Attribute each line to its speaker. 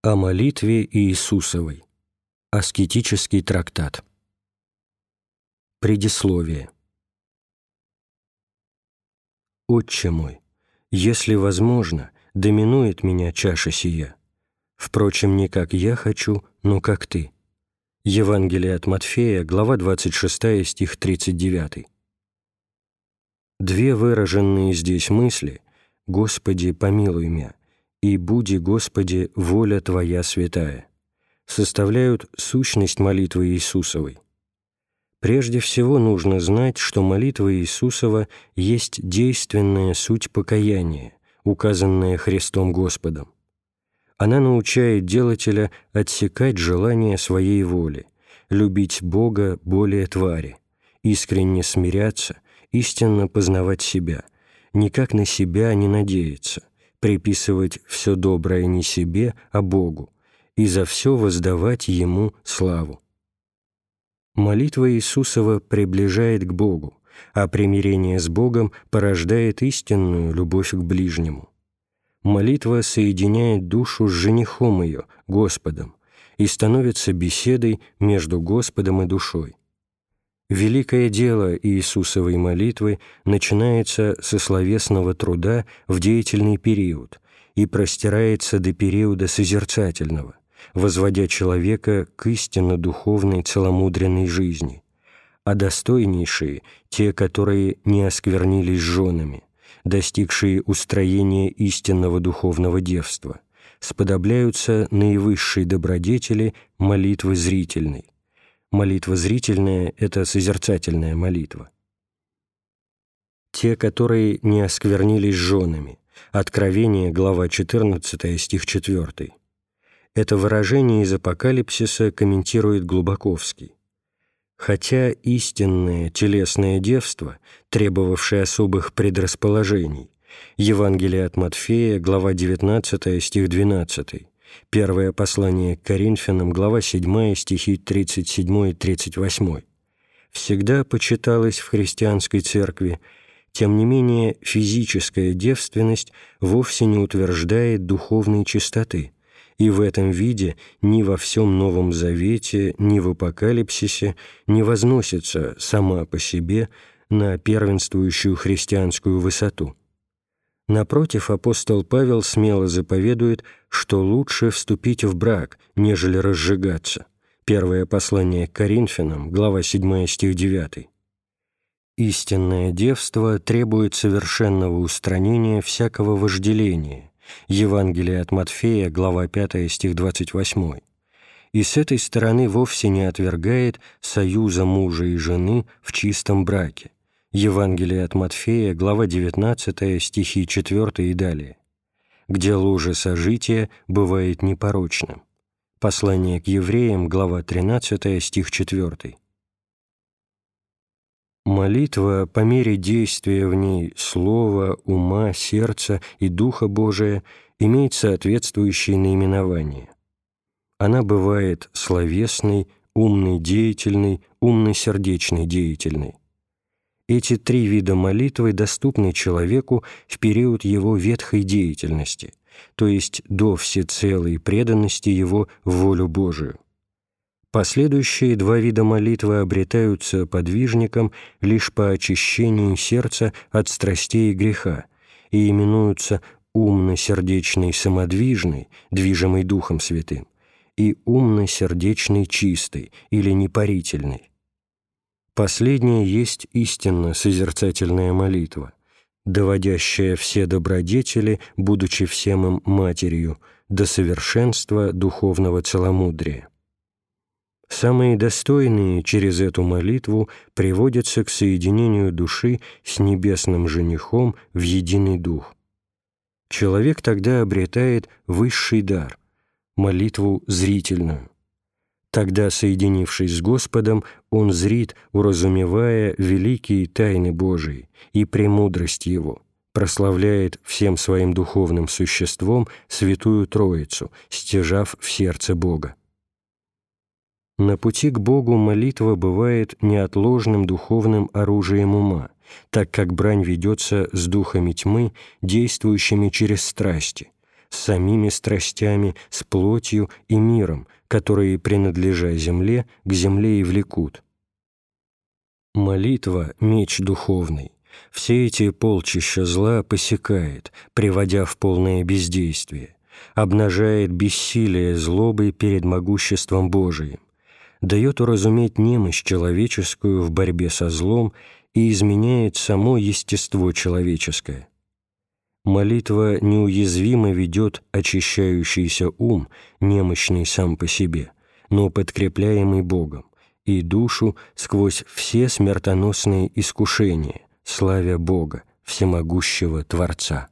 Speaker 1: О молитве Иисусовой. Аскетический трактат. Предисловие. «Отче мой, если возможно, доминует меня чаша сия. Впрочем, не как я хочу, но как ты». Евангелие от Матфея, глава 26, стих 39. Две выраженные здесь мысли «Господи, помилуй меня» и «Буди, Господи, воля Твоя святая» составляют сущность молитвы Иисусовой. Прежде всего нужно знать, что молитва Иисусова есть действенная суть покаяния, указанная Христом Господом. Она научает делателя отсекать желание своей воли, любить Бога более твари, искренне смиряться, истинно познавать себя, никак на себя не надеяться, приписывать все доброе не себе, а Богу, и за все воздавать Ему славу. Молитва Иисусова приближает к Богу, а примирение с Богом порождает истинную любовь к ближнему. Молитва соединяет душу с женихом ее, Господом, и становится беседой между Господом и душой. Великое дело Иисусовой молитвы начинается со словесного труда в деятельный период и простирается до периода созерцательного, возводя человека к истинно духовной целомудренной жизни, а достойнейшие – те, которые не осквернились женами, достигшие устроения истинного духовного девства, сподобляются наивысшей добродетели молитвы зрительной – Молитва зрительная – это созерцательная молитва. Те, которые не осквернились женами. Откровение, глава 14, стих 4. Это выражение из Апокалипсиса комментирует Глубоковский. Хотя истинное телесное девство, требовавшее особых предрасположений, Евангелие от Матфея, глава 19, стих 12, Первое послание к Коринфянам, глава 7, стихи 37 и 38. Всегда почиталось в христианской церкви, тем не менее физическая девственность вовсе не утверждает духовной чистоты, и в этом виде ни во всем Новом Завете, ни в Апокалипсисе не возносится сама по себе на первенствующую христианскую высоту. Напротив, апостол Павел смело заповедует, что лучше вступить в брак, нежели разжигаться. Первое послание к Коринфянам, глава 7, стих 9. Истинное девство требует совершенного устранения всякого вожделения. Евангелие от Матфея, глава 5, стих 28. И с этой стороны вовсе не отвергает союза мужа и жены в чистом браке. Евангелие от Матфея, глава 19, стихи 4 и далее, где ложе сожития бывает непорочным. Послание к евреям, глава 13, стих 4. Молитва по мере действия в ней слова, ума, сердца и Духа Божия имеет соответствующие наименования. Она бывает словесной, умной деятельной, умно-сердечной деятельной. Эти три вида молитвы доступны человеку в период его ветхой деятельности, то есть до всецелой преданности его в волю Божию. Последующие два вида молитвы обретаются подвижником лишь по очищению сердца от страстей и греха и именуются умно-сердечной самодвижной, движимой Духом Святым, и умно-сердечной чистой или непарительной. Последняя есть истинно созерцательная молитва, доводящая все добродетели, будучи всем им матерью, до совершенства духовного целомудрия. Самые достойные через эту молитву приводятся к соединению души с небесным женихом в единый дух. Человек тогда обретает высший дар – молитву зрительную. Тогда, соединившись с Господом, он зрит, уразумевая великие тайны Божии и премудрость Его, прославляет всем своим духовным существом Святую Троицу, стяжав в сердце Бога. На пути к Богу молитва бывает неотложным духовным оружием ума, так как брань ведется с духами тьмы, действующими через страсти, с самими страстями, с плотью и миром, которые, принадлежа земле, к земле и влекут. Молитва — меч духовный. Все эти полчища зла посекает, приводя в полное бездействие, обнажает бессилие злобы перед могуществом Божиим, дает уразуметь немощь человеческую в борьбе со злом и изменяет само естество человеческое. Молитва неуязвимо ведет очищающийся ум, немощный сам по себе, но подкрепляемый Богом, и душу сквозь все смертоносные искушения, славя Бога, всемогущего Творца.